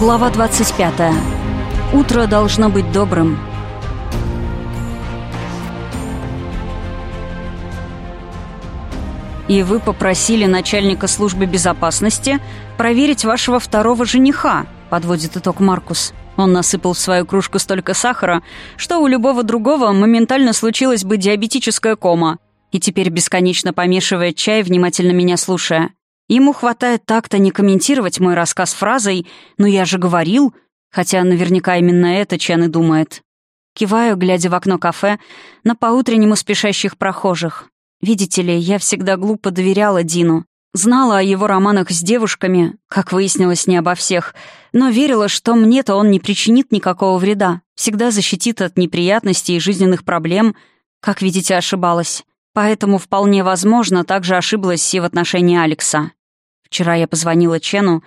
Глава 25. Утро должно быть добрым. И вы попросили начальника службы безопасности проверить вашего второго жениха, подводит итог Маркус. Он насыпал в свою кружку столько сахара, что у любого другого моментально случилась бы диабетическая кома. И теперь бесконечно помешивает чай, внимательно меня слушая. Ему хватает так-то не комментировать мой рассказ фразой «ну я же говорил», хотя наверняка именно это Чен и думает. Киваю, глядя в окно кафе, на поутреннему спешащих прохожих. Видите ли, я всегда глупо доверяла Дину. Знала о его романах с девушками, как выяснилось, не обо всех, но верила, что мне-то он не причинит никакого вреда, всегда защитит от неприятностей и жизненных проблем. Как видите, ошибалась. Поэтому вполне возможно, также ошиблась и в отношении Алекса. Вчера я позвонила Чену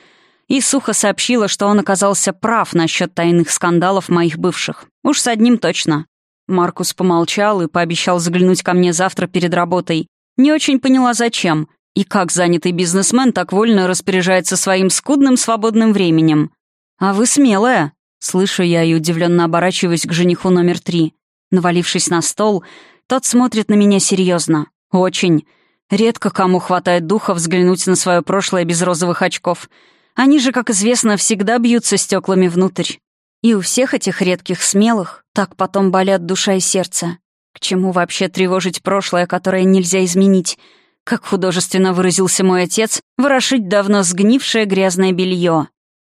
и сухо сообщила, что он оказался прав насчет тайных скандалов моих бывших. Уж с одним точно. Маркус помолчал и пообещал заглянуть ко мне завтра перед работой. Не очень поняла, зачем. И как занятый бизнесмен так вольно распоряжается своим скудным свободным временем. «А вы смелая», — слышу я и удивленно оборачиваюсь к жениху номер три. Навалившись на стол, тот смотрит на меня серьезно. Очень. Редко кому хватает духа взглянуть на свое прошлое без розовых очков. Они же, как известно, всегда бьются стеклами внутрь. И у всех этих редких смелых так потом болят душа и сердце. К чему вообще тревожить прошлое, которое нельзя изменить? Как художественно выразился мой отец, ворошить давно сгнившее грязное белье.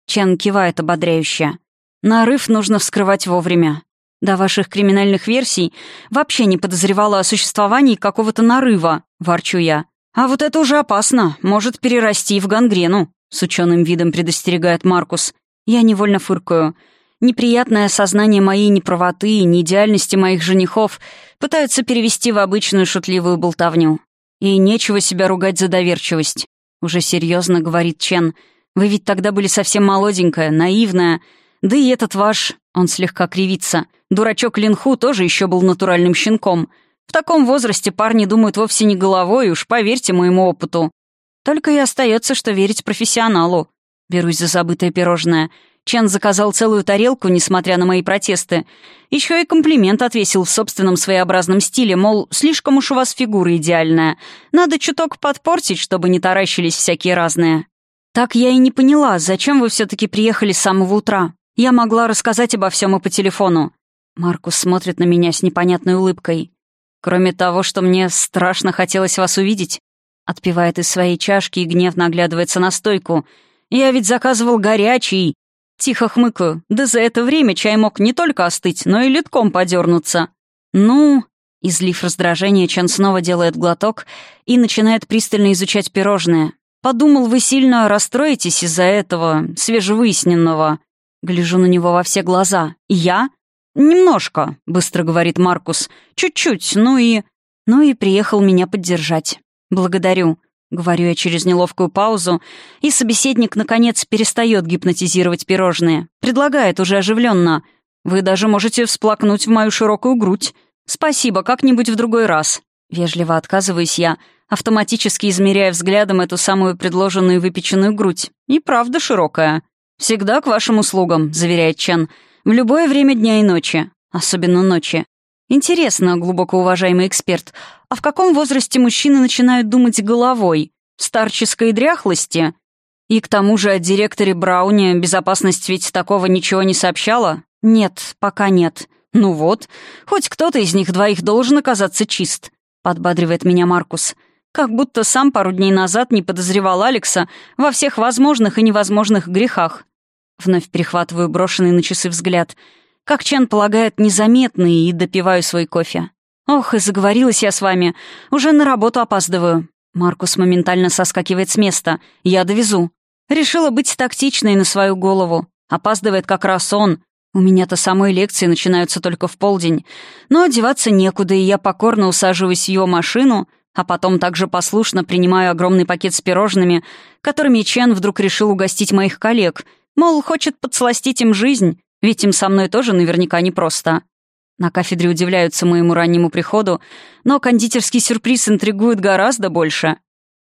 Чен кивает ободряюще. Нарыв нужно вскрывать вовремя. До ваших криминальных версий вообще не подозревала о существовании какого-то нарыва, ворчу я. А вот это уже опасно, может перерасти в гангрену, с ученым видом предостерегает Маркус. Я невольно фыркаю. Неприятное осознание моей неправоты и неидеальности моих женихов пытаются перевести в обычную шутливую болтовню. И нечего себя ругать за доверчивость. Уже серьезно говорит Чен. Вы ведь тогда были совсем молоденькая, наивная. Да и этот ваш, он слегка кривится, дурачок Линху тоже еще был натуральным щенком. В таком возрасте парни думают вовсе не головой, уж поверьте моему опыту. Только и остается, что верить профессионалу. Берусь за забытое пирожное. Чен заказал целую тарелку, несмотря на мои протесты. Еще и комплимент отвесил в собственном своеобразном стиле, мол, слишком уж у вас фигура идеальная. Надо чуток подпортить, чтобы не таращились всякие разные. Так я и не поняла, зачем вы все-таки приехали с самого утра. Я могла рассказать обо всем и по телефону. Маркус смотрит на меня с непонятной улыбкой. Кроме того, что мне страшно хотелось вас увидеть. Отпивает из своей чашки и гневно оглядывается на стойку. Я ведь заказывал горячий. Тихо хмыкаю. Да за это время чай мог не только остыть, но и литком подернуться. Ну... Излив раздражение, Чан снова делает глоток и начинает пристально изучать пирожное. Подумал, вы сильно расстроитесь из-за этого свежевыясненного. Гляжу на него во все глаза. «Я?» «Немножко», — быстро говорит Маркус. «Чуть-чуть, ну и...» «Ну и приехал меня поддержать. Благодарю», — говорю я через неловкую паузу, и собеседник, наконец, перестает гипнотизировать пирожные. Предлагает уже оживленно. «Вы даже можете всплакнуть в мою широкую грудь. Спасибо, как-нибудь в другой раз». Вежливо отказываюсь я, автоматически измеряя взглядом эту самую предложенную выпеченную грудь. И правда широкая. «Всегда к вашим услугам», — заверяет Чен. «В любое время дня и ночи. Особенно ночи. Интересно, глубоко уважаемый эксперт, а в каком возрасте мужчины начинают думать головой? В старческой дряхлости? И к тому же о директоре Брауне безопасность ведь такого ничего не сообщала? Нет, пока нет. Ну вот, хоть кто-то из них двоих должен оказаться чист, подбадривает меня Маркус. Как будто сам пару дней назад не подозревал Алекса во всех возможных и невозможных грехах. Вновь перехватываю брошенный на часы взгляд. Как Чен полагает, незаметный, и допиваю свой кофе. «Ох, и заговорилась я с вами. Уже на работу опаздываю». Маркус моментально соскакивает с места. «Я довезу». Решила быть тактичной на свою голову. Опаздывает как раз он. У меня-то самой лекции начинаются только в полдень. Но одеваться некуда, и я покорно усаживаюсь в его машину, а потом также послушно принимаю огромный пакет с пирожными, которыми Чен вдруг решил угостить моих коллег. Мол, хочет подсластить им жизнь, ведь им со мной тоже наверняка непросто. На кафедре удивляются моему раннему приходу, но кондитерский сюрприз интригует гораздо больше.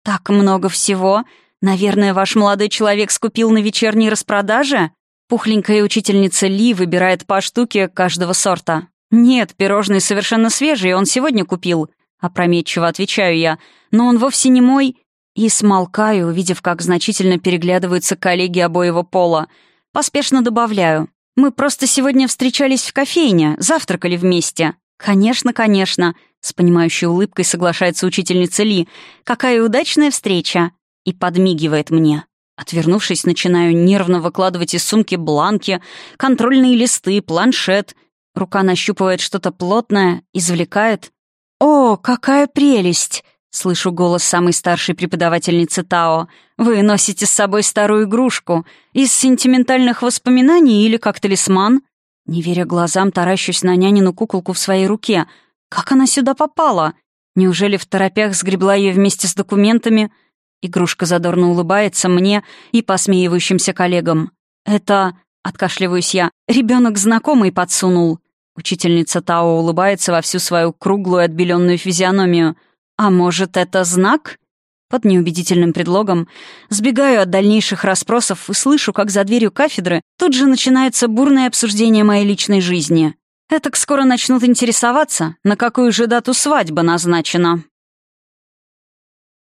«Так много всего. Наверное, ваш молодой человек скупил на вечерней распродаже?» Пухленькая учительница Ли выбирает по штуке каждого сорта. «Нет, пирожный совершенно свежий, он сегодня купил», — опрометчиво отвечаю я. «Но он вовсе не мой». И смолкаю, увидев, как значительно переглядываются коллеги обоего пола. Поспешно добавляю. «Мы просто сегодня встречались в кофейне, завтракали вместе». «Конечно, конечно», — с понимающей улыбкой соглашается учительница Ли. «Какая удачная встреча!» И подмигивает мне. Отвернувшись, начинаю нервно выкладывать из сумки бланки, контрольные листы, планшет. Рука нащупывает что-то плотное, извлекает. «О, какая прелесть!» — слышу голос самой старшей преподавательницы Тао. «Вы носите с собой старую игрушку. Из сентиментальных воспоминаний или как талисман?» Не веря глазам, таращусь на нянину куколку в своей руке. Как она сюда попала? Неужели в торопях сгребла ее вместе с документами? Игрушка задорно улыбается мне и посмеивающимся коллегам. «Это...» — откашливаюсь я. ребенок знакомый подсунул». Учительница Тао улыбается во всю свою круглую отбеленную физиономию. «А может, это знак?» Под неубедительным предлогом сбегаю от дальнейших расспросов и слышу, как за дверью кафедры тут же начинается бурное обсуждение моей личной жизни. Этак скоро начнут интересоваться, на какую же дату свадьба назначена.